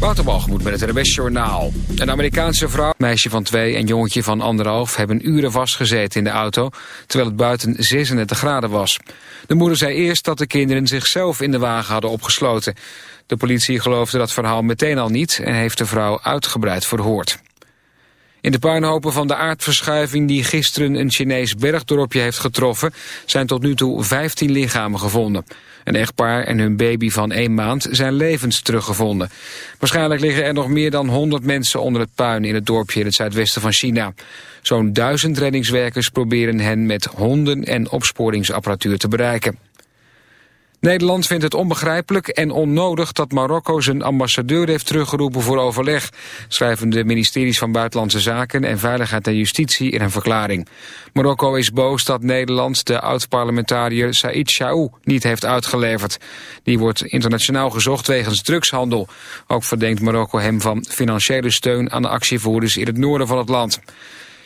Waterbalgemoed met het RBS Journaal. Een Amerikaanse vrouw, meisje van twee en jongetje van anderhalf... hebben uren vastgezeten in de auto, terwijl het buiten 36 graden was. De moeder zei eerst dat de kinderen zichzelf in de wagen hadden opgesloten. De politie geloofde dat verhaal meteen al niet... en heeft de vrouw uitgebreid verhoord. In de puinhopen van de aardverschuiving die gisteren een Chinees bergdorpje heeft getroffen... zijn tot nu toe 15 lichamen gevonden. Een echtpaar en hun baby van één maand zijn levens teruggevonden. Waarschijnlijk liggen er nog meer dan 100 mensen onder het puin in het dorpje in het zuidwesten van China. Zo'n duizend reddingswerkers proberen hen met honden en opsporingsapparatuur te bereiken. Nederland vindt het onbegrijpelijk en onnodig dat Marokko zijn ambassadeur heeft teruggeroepen voor overleg, schrijven de ministeries van Buitenlandse Zaken en Veiligheid en Justitie in een verklaring. Marokko is boos dat Nederland de oud-parlementariër Said Chaou niet heeft uitgeleverd. Die wordt internationaal gezocht wegens drugshandel. Ook verdenkt Marokko hem van financiële steun aan de actievoerders in het noorden van het land.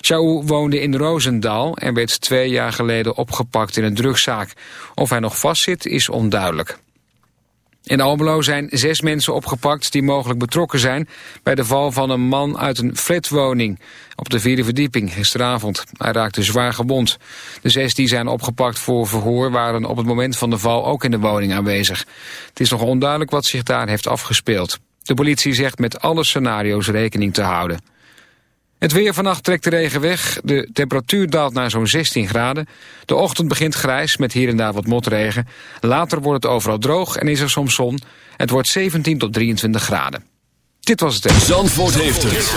Shaou woonde in Roosendaal en werd twee jaar geleden opgepakt in een drugszaak. Of hij nog vastzit is onduidelijk. In Almelo zijn zes mensen opgepakt die mogelijk betrokken zijn... bij de val van een man uit een flatwoning op de vierde verdieping gisteravond. Hij raakte zwaar gewond. De zes die zijn opgepakt voor verhoor waren op het moment van de val ook in de woning aanwezig. Het is nog onduidelijk wat zich daar heeft afgespeeld. De politie zegt met alle scenario's rekening te houden. Het weer vannacht trekt de regen weg. De temperatuur daalt naar zo'n 16 graden. De ochtend begint grijs met hier en daar wat motregen. Later wordt het overal droog en is er soms zon. Het wordt 17 tot 23 graden. Dit was het. Zandvoort heeft het.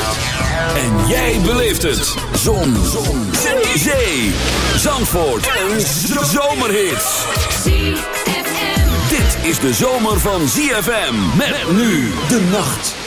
En jij beleeft het. Zon. zon. Zee. Zee. Zandvoort. Een zomerhit. Dit is de zomer van ZFM. Met nu de nacht.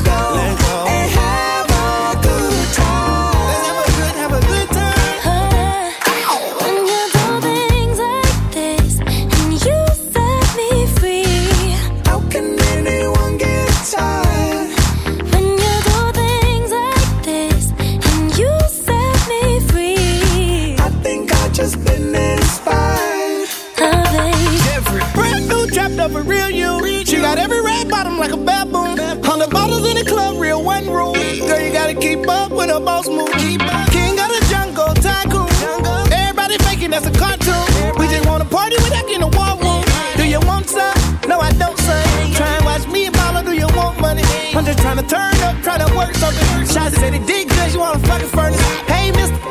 Keep up with a boss move. King of the jungle, tycoon. Jungle. Everybody faking that's a cartoon. Everybody. We just wanna party with that in the war room. Do you want some? No, I don't, son. Try and watch me and mama. Do you want money? I'm just trying to turn up, try to work something. Shots said it did cause You wanna fucking furnace? Hey, mister.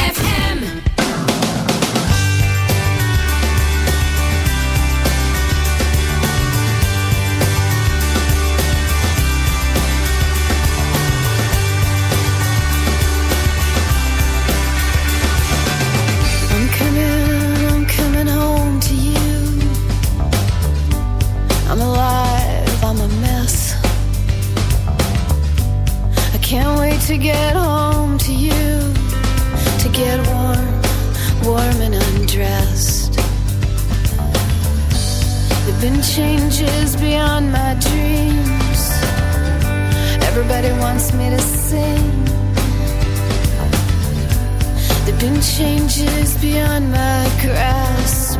get warm, warm and undressed. There've been changes beyond my dreams. Everybody wants me to sing. There've been changes beyond my grasp.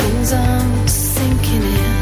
Things I'm sinking in.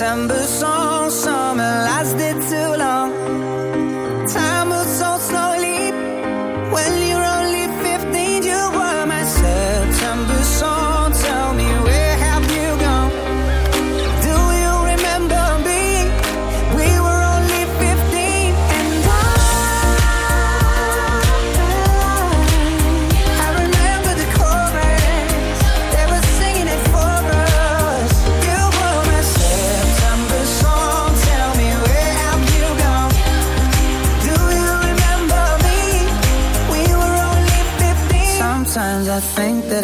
Were song,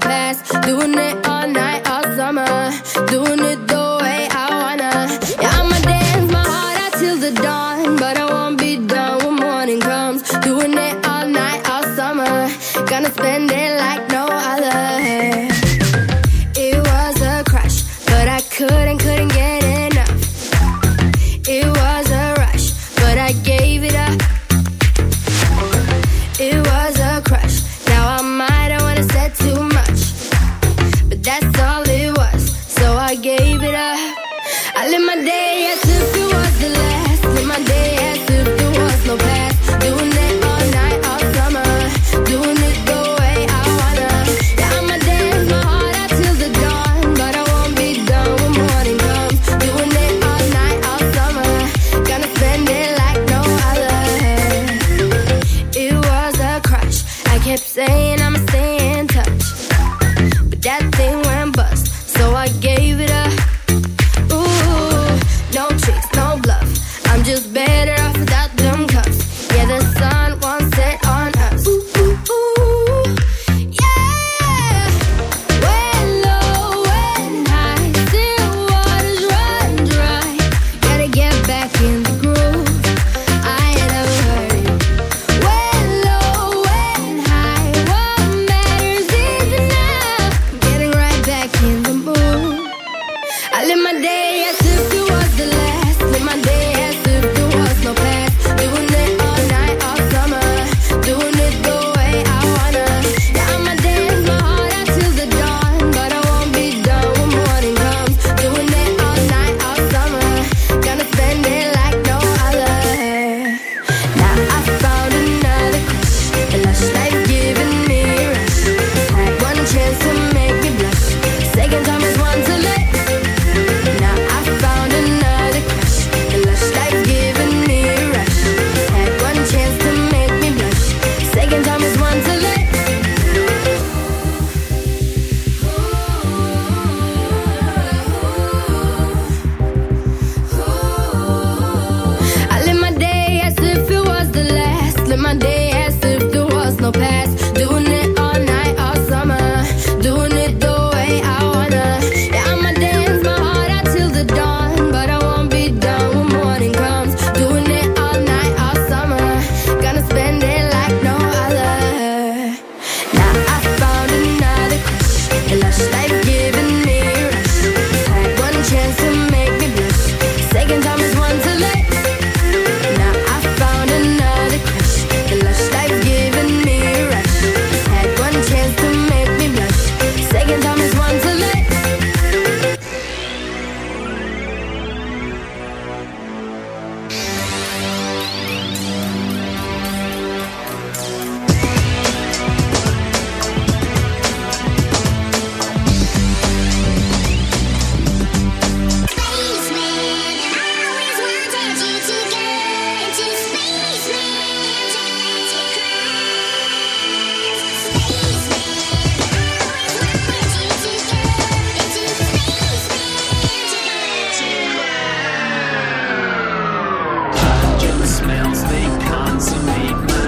past, doing it emails, they consummate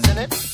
stars in it.